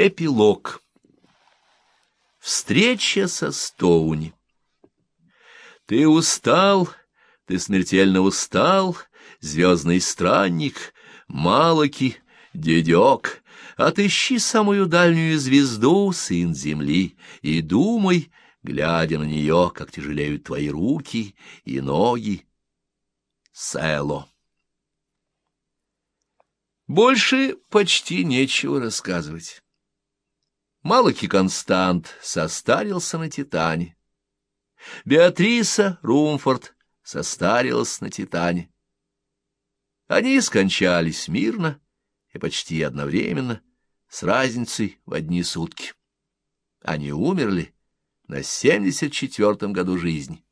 Эпилог. Встреча со Стоуни. Ты устал, ты смертельно устал, звездный странник, Малаки, дедек, отыщи самую дальнюю звезду, сын земли, и думай, глядя на нее, как тяжелеют твои руки и ноги. Село. Больше почти нечего рассказывать. Малоки Констант состарился на Титане. Беатриса Румфорд состарилась на Титане. Они скончались мирно и почти одновременно, с разницей в одни сутки. Они умерли на семьдесят четвертом году жизни.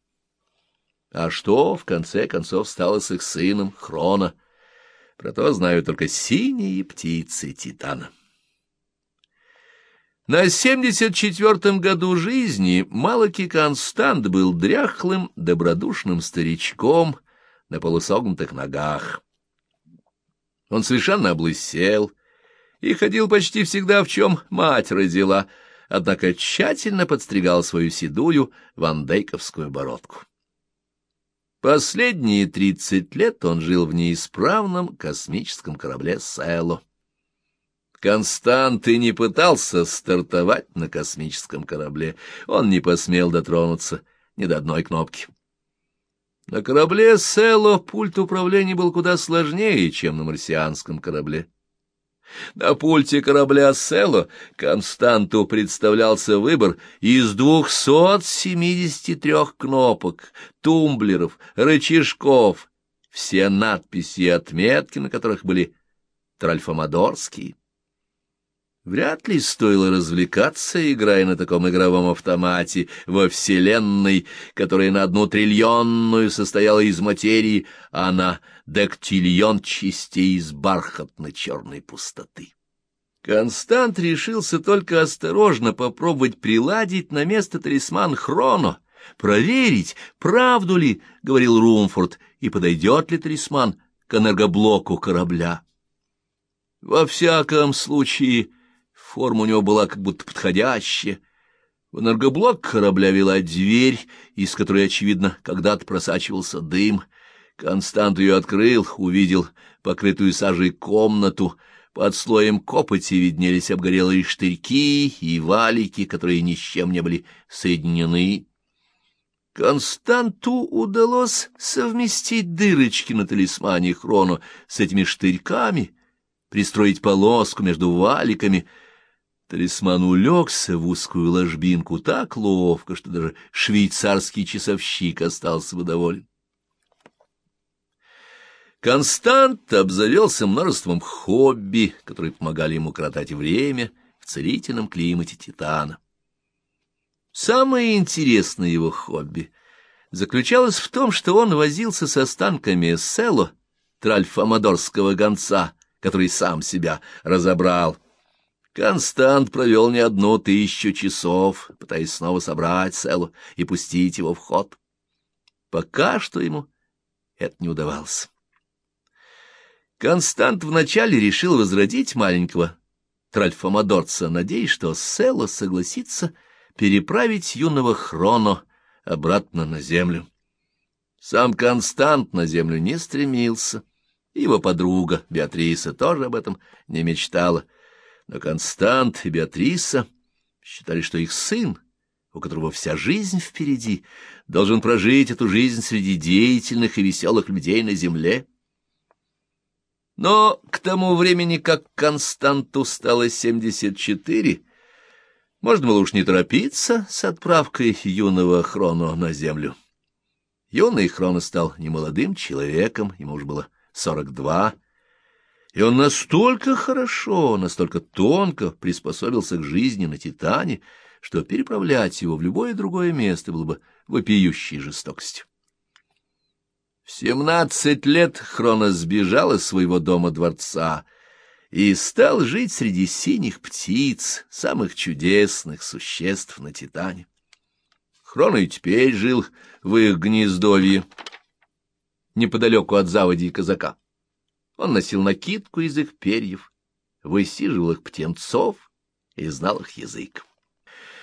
А что, в конце концов, стало с их сыном Хрона? Про то знают только синие птицы Титана. На семьдесят четвертом году жизни Малаки Констант был дряхлым, добродушным старичком на полусогнутых ногах. Он совершенно облысел и ходил почти всегда, в чем мать родила, однако тщательно подстригал свою седую вандейковскую бородку. Последние тридцать лет он жил в неисправном космическом корабле «Село». Констант и не пытался стартовать на космическом корабле. Он не посмел дотронуться ни до одной кнопки. На корабле «Село» пульт управления был куда сложнее, чем на марсианском корабле. На пульте корабля «Село» Константу представлялся выбор из двухсот семидесяти трех кнопок, тумблеров, рычажков, все надписи и отметки, на которых были тральфомадорские. Вряд ли стоило развлекаться, играя на таком игровом автомате во Вселенной, которая на одну триллионную состояла из материи, а на дактильон частей из бархатно-черной пустоты. Констант решился только осторожно попробовать приладить на место талисман Хроно, проверить, правду ли, — говорил Румфорд, — и подойдет ли талисман к энергоблоку корабля. Во всяком случае, Форма у него была как будто подходящая. В энергоблок корабля вела дверь, из которой, очевидно, когда-то просачивался дым. Констант ее открыл, увидел покрытую сажей комнату. Под слоем копоти виднелись обгорелые штырьки и валики, которые ни с чем не были соединены. Константу удалось совместить дырочки на талисмане Хрону с этими штырьками, пристроить полоску между валиками — Талисман улегся в узкую ложбинку так ловко, что даже швейцарский часовщик остался бы доволен. Констант обзавелся множеством хобби, которые помогали ему кротать время в целительном климате Титана. Самое интересное его хобби заключалось в том, что он возился с останками Село, тральфамадорского гонца, который сам себя разобрал, Констант провел не одну тысячу часов, пытаясь снова собрать Селу и пустить его в ход. Пока что ему это не удавалось. Констант вначале решил возродить маленького тральфомадорца, надеясь, что Села согласится переправить юного Хроно обратно на землю. Сам Констант на землю не стремился, его подруга Беатриса тоже об этом не мечтала — но Констант и Беатриса считали, что их сын, у которого вся жизнь впереди, должен прожить эту жизнь среди деятельных и веселых людей на земле. Но к тому времени, как Константу стало семьдесят четыре, можно было уж не торопиться с отправкой юного Хроно на землю. Юный Хроно стал немолодым человеком, ему уже было сорок два и он настолько хорошо, настолько тонко приспособился к жизни на Титане, что переправлять его в любое другое место было бы вопиющей жестокостью. В семнадцать лет Хронос сбежал из своего дома-дворца и стал жить среди синих птиц, самых чудесных существ на Титане. Хроно и теперь жил в их гнездовье, неподалеку от заводи казака. Он носил накидку из их перьев, высиживал их птенцов и знал их язык.